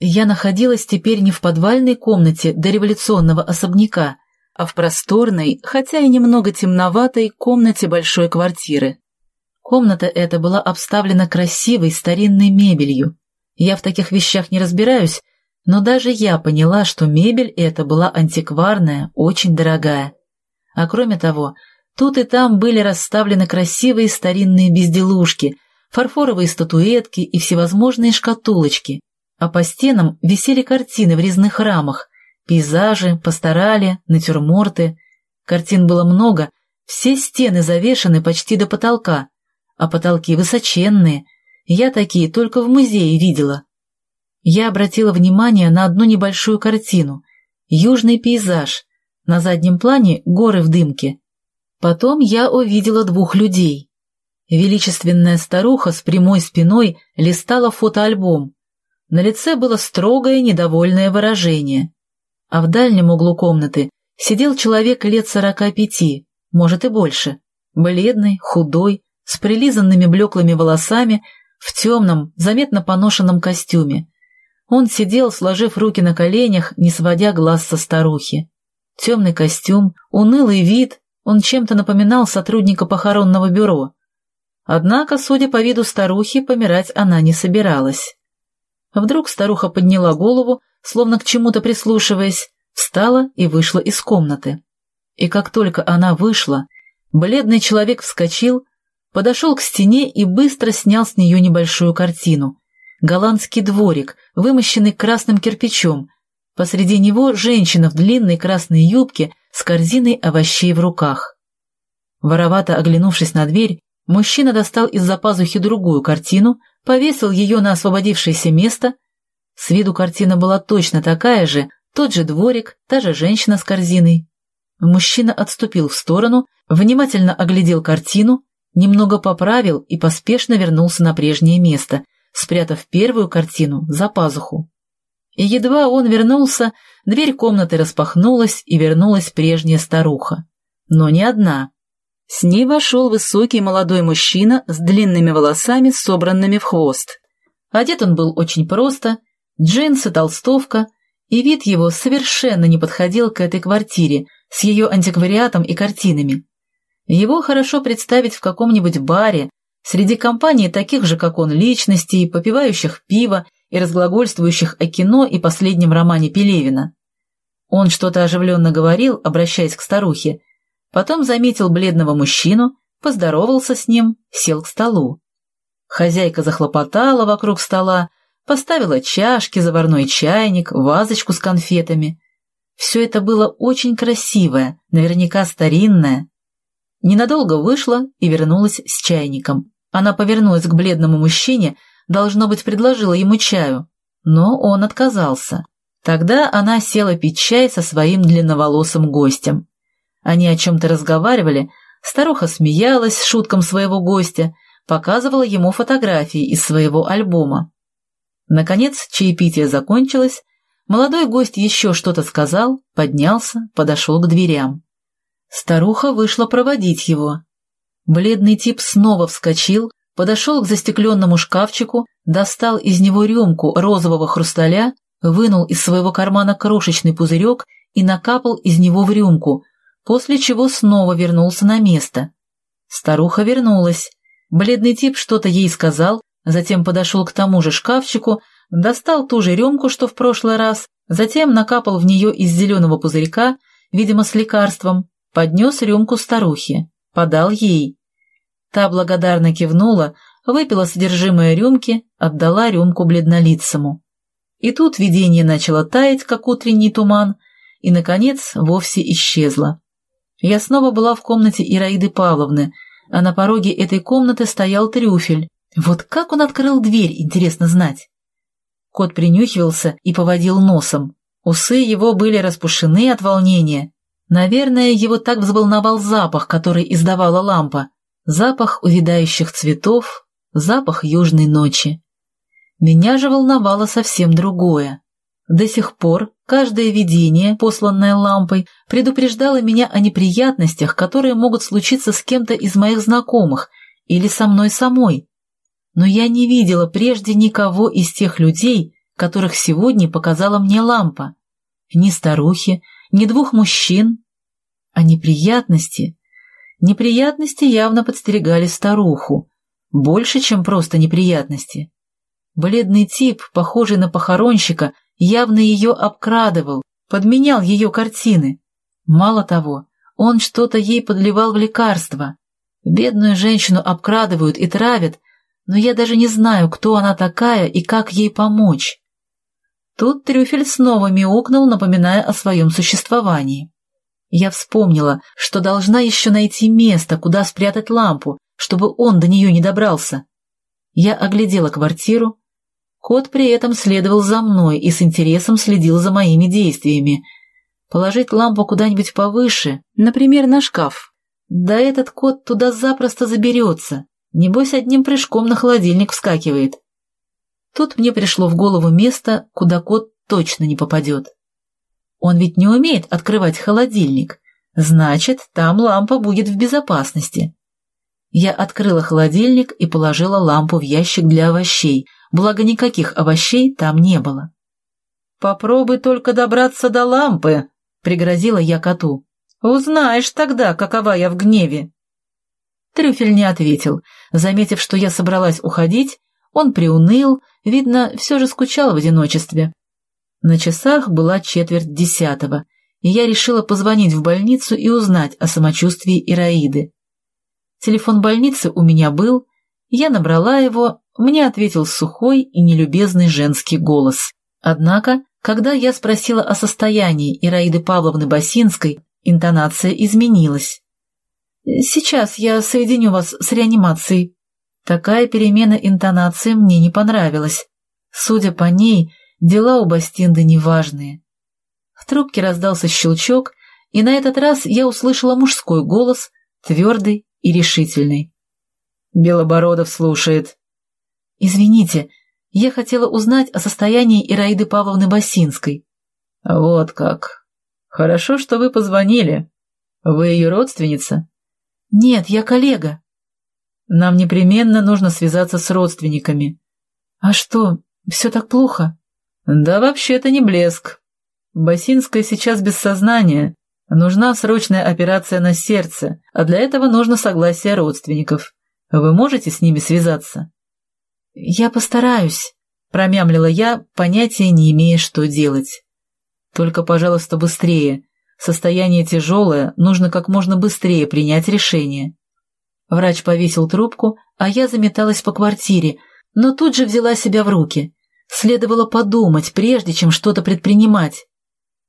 Я находилась теперь не в подвальной комнате дореволюционного особняка, а в просторной, хотя и немного темноватой, комнате большой квартиры. Комната эта была обставлена красивой старинной мебелью. Я в таких вещах не разбираюсь, но даже я поняла, что мебель эта была антикварная, очень дорогая. А кроме того, тут и там были расставлены красивые старинные безделушки, фарфоровые статуэтки и всевозможные шкатулочки, а по стенам висели картины в резных рамах, пейзажи, пасторали, натюрморты. Картин было много, все стены завешаны почти до потолка, а потолки высоченные, я такие только в музее видела. Я обратила внимание на одну небольшую картину — южный пейзаж, на заднем плане горы в дымке. Потом я увидела двух людей. Величественная старуха с прямой спиной листала фотоальбом. На лице было строгое недовольное выражение. А в дальнем углу комнаты сидел человек лет сорока пяти, может и больше, бледный, худой, с прилизанными блеклыми волосами, в темном, заметно поношенном костюме. Он сидел, сложив руки на коленях, не сводя глаз со старухи. Темный костюм, унылый вид, он чем-то напоминал сотрудника похоронного бюро. Однако, судя по виду старухи, помирать она не собиралась. Вдруг старуха подняла голову, словно к чему-то прислушиваясь, встала и вышла из комнаты. И как только она вышла, бледный человек вскочил, подошел к стене и быстро снял с нее небольшую картину. Голландский дворик, вымощенный красным кирпичом. Посреди него женщина в длинной красной юбке с корзиной овощей в руках. Воровато оглянувшись на дверь, мужчина достал из-за пазухи другую картину, повесил ее на освободившееся место. С виду картина была точно такая же, тот же дворик, та же женщина с корзиной. Мужчина отступил в сторону, внимательно оглядел картину, немного поправил и поспешно вернулся на прежнее место, спрятав первую картину за пазуху. И едва он вернулся, дверь комнаты распахнулась и вернулась прежняя старуха. Но не одна. С ней вошел высокий молодой мужчина с длинными волосами, собранными в хвост. Одет он был очень просто, джинсы, толстовка, и вид его совершенно не подходил к этой квартире с ее антиквариатом и картинами. Его хорошо представить в каком-нибудь баре, среди компании таких же, как он, личностей, попивающих пиво и разглагольствующих о кино и последнем романе Пелевина. Он что-то оживленно говорил, обращаясь к старухе, потом заметил бледного мужчину, поздоровался с ним, сел к столу. Хозяйка захлопотала вокруг стола, поставила чашки, заварной чайник, вазочку с конфетами. Все это было очень красивое, наверняка старинное, Ненадолго вышла и вернулась с чайником. Она повернулась к бледному мужчине, должно быть, предложила ему чаю, но он отказался. Тогда она села пить чай со своим длинноволосым гостем. Они о чем-то разговаривали, старуха смеялась шуткам своего гостя, показывала ему фотографии из своего альбома. Наконец чаепитие закончилось, молодой гость еще что-то сказал, поднялся, подошел к дверям. Старуха вышла проводить его. Бледный тип снова вскочил, подошел к застекленному шкафчику, достал из него рюмку розового хрусталя, вынул из своего кармана крошечный пузырек и накапал из него в рюмку, после чего снова вернулся на место. Старуха вернулась. Бледный тип что-то ей сказал, затем подошел к тому же шкафчику, достал ту же рюмку, что в прошлый раз, затем накапал в нее из зеленого пузырька, видимо, с лекарством, поднес рюмку старухе, подал ей. Та благодарно кивнула, выпила содержимое рюмки, отдала рюмку бледнолицому. И тут видение начало таять, как утренний туман, и, наконец, вовсе исчезло. Я снова была в комнате Ираиды Павловны, а на пороге этой комнаты стоял трюфель. Вот как он открыл дверь, интересно знать. Кот принюхивался и поводил носом. Усы его были распушены от волнения, Наверное, его так взволновал запах, который издавала лампа. Запах увядающих цветов, запах южной ночи. Меня же волновало совсем другое. До сих пор каждое видение, посланное лампой, предупреждало меня о неприятностях, которые могут случиться с кем-то из моих знакомых или со мной самой. Но я не видела прежде никого из тех людей, которых сегодня показала мне лампа. Ни старухи, ни двух мужчин. А неприятности... Неприятности явно подстерегали старуху. Больше, чем просто неприятности. Бледный тип, похожий на похоронщика, явно ее обкрадывал, подменял ее картины. Мало того, он что-то ей подливал в лекарство. Бедную женщину обкрадывают и травят, но я даже не знаю, кто она такая и как ей помочь. Тут трюфель снова мяукнул, напоминая о своем существовании. Я вспомнила, что должна еще найти место, куда спрятать лампу, чтобы он до нее не добрался. Я оглядела квартиру. Кот при этом следовал за мной и с интересом следил за моими действиями. Положить лампу куда-нибудь повыше, например, на шкаф. Да этот кот туда запросто заберется. Небось, одним прыжком на холодильник вскакивает. Тут мне пришло в голову место, куда кот точно не попадет. Он ведь не умеет открывать холодильник. Значит, там лампа будет в безопасности. Я открыла холодильник и положила лампу в ящик для овощей, благо никаких овощей там не было. «Попробуй только добраться до лампы», — пригрозила я коту. «Узнаешь тогда, какова я в гневе». Трюфель не ответил. Заметив, что я собралась уходить, он приуныл, видно, все же скучал в одиночестве. На часах была четверть десятого, и я решила позвонить в больницу и узнать о самочувствии Ираиды. Телефон больницы у меня был, я набрала его, мне ответил сухой и нелюбезный женский голос. Однако, когда я спросила о состоянии Ираиды Павловны Басинской, интонация изменилась. «Сейчас я соединю вас с реанимацией». Такая перемена интонации мне не понравилась. Судя по ней, дела у Бастинды неважные. В трубке раздался щелчок, и на этот раз я услышала мужской голос, твердый и решительный. Белобородов слушает. «Извините, я хотела узнать о состоянии Ираиды Павловны Басинской». «Вот как. Хорошо, что вы позвонили. Вы ее родственница?» «Нет, я коллега». «Нам непременно нужно связаться с родственниками». «А что, все так плохо?» «Да вообще-то не блеск. Басинская сейчас без сознания. Нужна срочная операция на сердце, а для этого нужно согласие родственников. Вы можете с ними связаться?» «Я постараюсь», — промямлила я, понятия не имея, что делать. «Только, пожалуйста, быстрее. Состояние тяжелое, нужно как можно быстрее принять решение. Врач повесил трубку, а я заметалась по квартире, но тут же взяла себя в руки. Следовало подумать, прежде чем что-то предпринимать.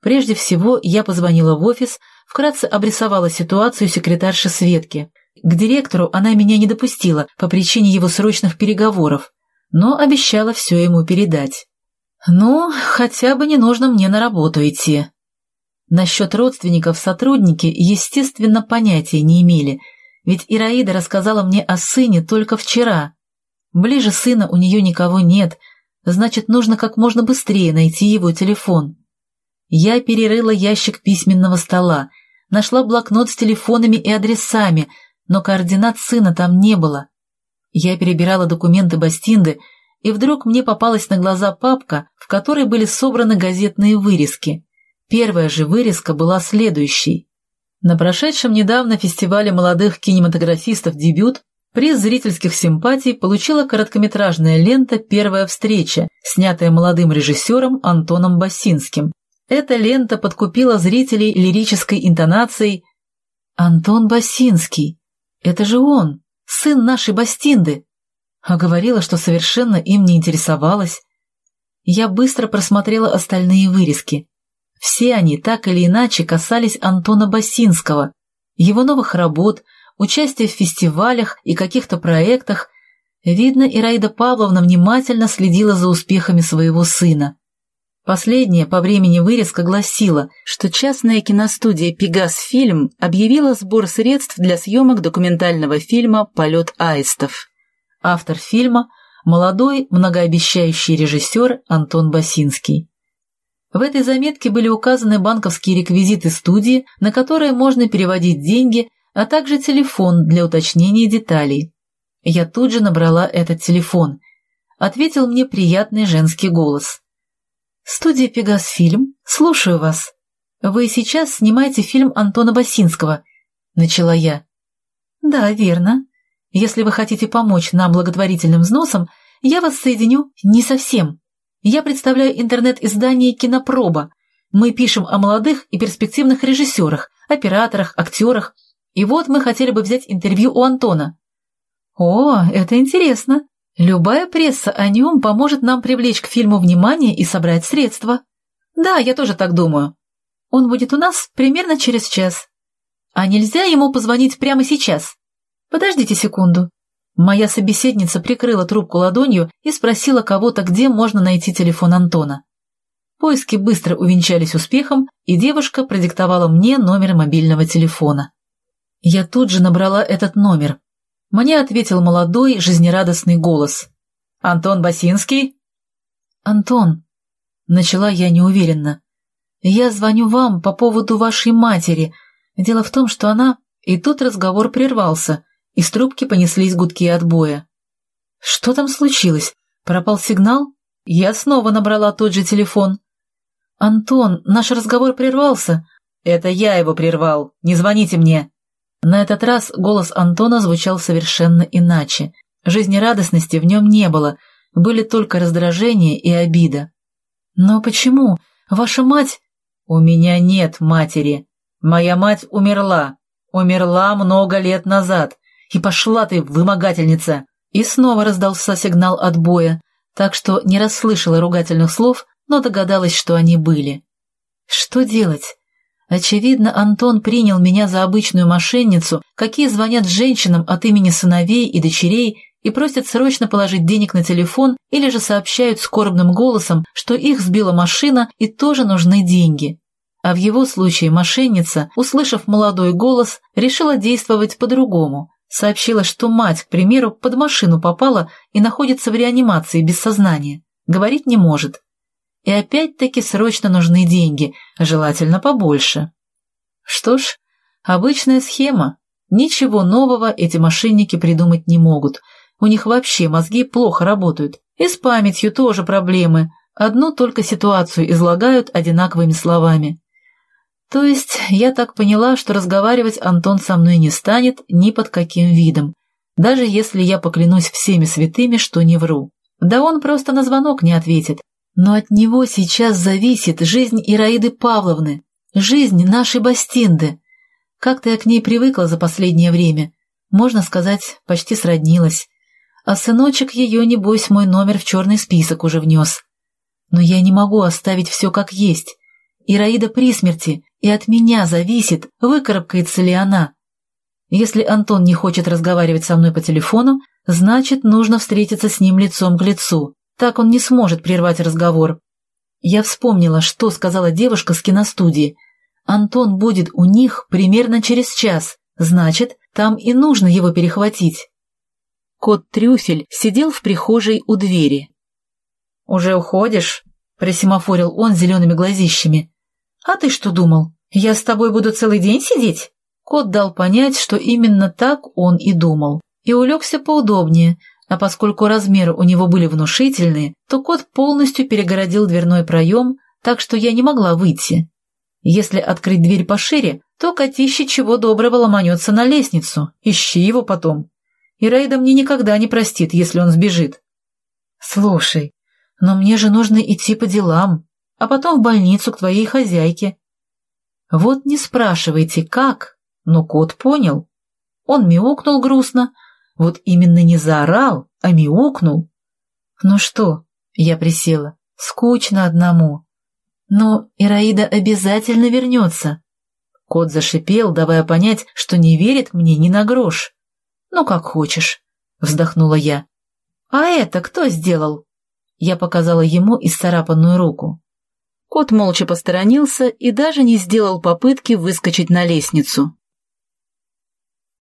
Прежде всего, я позвонила в офис, вкратце обрисовала ситуацию секретарши Светки. К директору она меня не допустила по причине его срочных переговоров, но обещала все ему передать. Ну, хотя бы не нужно мне на работу идти. Насчет родственников сотрудники, естественно, понятия не имели, ведь Ираида рассказала мне о сыне только вчера. Ближе сына у нее никого нет, значит, нужно как можно быстрее найти его телефон. Я перерыла ящик письменного стола, нашла блокнот с телефонами и адресами, но координат сына там не было. Я перебирала документы Бастинды, и вдруг мне попалась на глаза папка, в которой были собраны газетные вырезки. Первая же вырезка была следующей. На прошедшем недавно фестивале молодых кинематографистов «Дебют» приз зрительских симпатий получила короткометражная лента «Первая встреча», снятая молодым режиссером Антоном Басинским. Эта лента подкупила зрителей лирической интонацией «Антон Басинский! Это же он, сын нашей Бастинды!» А говорила, что совершенно им не интересовалась. Я быстро просмотрела остальные вырезки. Все они так или иначе касались Антона Басинского, его новых работ, участия в фестивалях и каких-то проектах. Видно, Ираида Павловна внимательно следила за успехами своего сына. Последняя по времени вырезка гласила, что частная киностудия «Пегас Фильм» объявила сбор средств для съемок документального фильма «Полет аистов». Автор фильма – молодой, многообещающий режиссер Антон Басинский. В этой заметке были указаны банковские реквизиты студии, на которые можно переводить деньги, а также телефон для уточнения деталей. Я тут же набрала этот телефон. Ответил мне приятный женский голос. Студия «Пегасфильм», слушаю вас. Вы сейчас снимаете фильм Антона Басинского, начала я. Да, верно. Если вы хотите помочь нам благотворительным взносом, я вас соединю не совсем. Я представляю интернет-издание «Кинопроба». Мы пишем о молодых и перспективных режиссерах, операторах, актерах. И вот мы хотели бы взять интервью у Антона. О, это интересно. Любая пресса о нем поможет нам привлечь к фильму внимание и собрать средства. Да, я тоже так думаю. Он будет у нас примерно через час. А нельзя ему позвонить прямо сейчас? Подождите секунду. Моя собеседница прикрыла трубку ладонью и спросила кого-то, где можно найти телефон Антона. Поиски быстро увенчались успехом, и девушка продиктовала мне номер мобильного телефона. Я тут же набрала этот номер. Мне ответил молодой, жизнерадостный голос. «Антон Басинский?» «Антон», — начала я неуверенно, — «я звоню вам по поводу вашей матери. Дело в том, что она...» И тут разговор прервался — из трубки понеслись гудки отбоя. «Что там случилось? Пропал сигнал?» Я снова набрала тот же телефон. «Антон, наш разговор прервался». «Это я его прервал. Не звоните мне». На этот раз голос Антона звучал совершенно иначе. Жизнерадостности в нем не было, были только раздражение и обида. «Но почему? Ваша мать...» «У меня нет матери. Моя мать умерла. Умерла много лет назад. И пошла ты, вымогательница!» И снова раздался сигнал отбоя, так что не расслышала ругательных слов, но догадалась, что они были. Что делать? Очевидно, Антон принял меня за обычную мошенницу, какие звонят женщинам от имени сыновей и дочерей и просят срочно положить денег на телефон или же сообщают скорбным голосом, что их сбила машина и тоже нужны деньги. А в его случае мошенница, услышав молодой голос, решила действовать по-другому, Сообщила, что мать, к примеру, под машину попала и находится в реанимации без сознания. Говорить не может. И опять-таки срочно нужны деньги, желательно побольше. Что ж, обычная схема. Ничего нового эти мошенники придумать не могут. У них вообще мозги плохо работают. И с памятью тоже проблемы. Одну только ситуацию излагают одинаковыми словами. То есть я так поняла, что разговаривать Антон со мной не станет ни под каким видом, даже если я поклянусь всеми святыми, что не вру. Да он просто на звонок не ответит. Но от него сейчас зависит жизнь Ираиды Павловны, жизнь нашей Бастинды. Как-то я к ней привыкла за последнее время. Можно сказать, почти сроднилась. А сыночек ее, небось, мой номер в черный список уже внес. Но я не могу оставить все как есть. Ираида при смерти, и от меня зависит, выкарабкается ли она. Если Антон не хочет разговаривать со мной по телефону, значит, нужно встретиться с ним лицом к лицу. Так он не сможет прервать разговор. Я вспомнила, что сказала девушка с киностудии. Антон будет у них примерно через час, значит, там и нужно его перехватить. Кот Трюфель сидел в прихожей у двери. «Уже уходишь?» — просимофорил он зелеными глазищами. «А ты что думал? «Я с тобой буду целый день сидеть?» Кот дал понять, что именно так он и думал, и улегся поудобнее, а поскольку размеры у него были внушительные, то кот полностью перегородил дверной проем, так что я не могла выйти. Если открыть дверь пошире, то котище чего доброго ломанется на лестницу, ищи его потом. И Рейда мне никогда не простит, если он сбежит. «Слушай, но мне же нужно идти по делам, а потом в больницу к твоей хозяйке», вот не спрашивайте, как, но кот понял. Он мяукнул грустно, вот именно не заорал, а мяукнул. Ну что, я присела, скучно одному. Но Ираида обязательно вернется. Кот зашипел, давая понять, что не верит мне ни на грош. Ну, как хочешь, вздохнула я. А это кто сделал? Я показала ему исцарапанную руку. Кот молча посторонился и даже не сделал попытки выскочить на лестницу.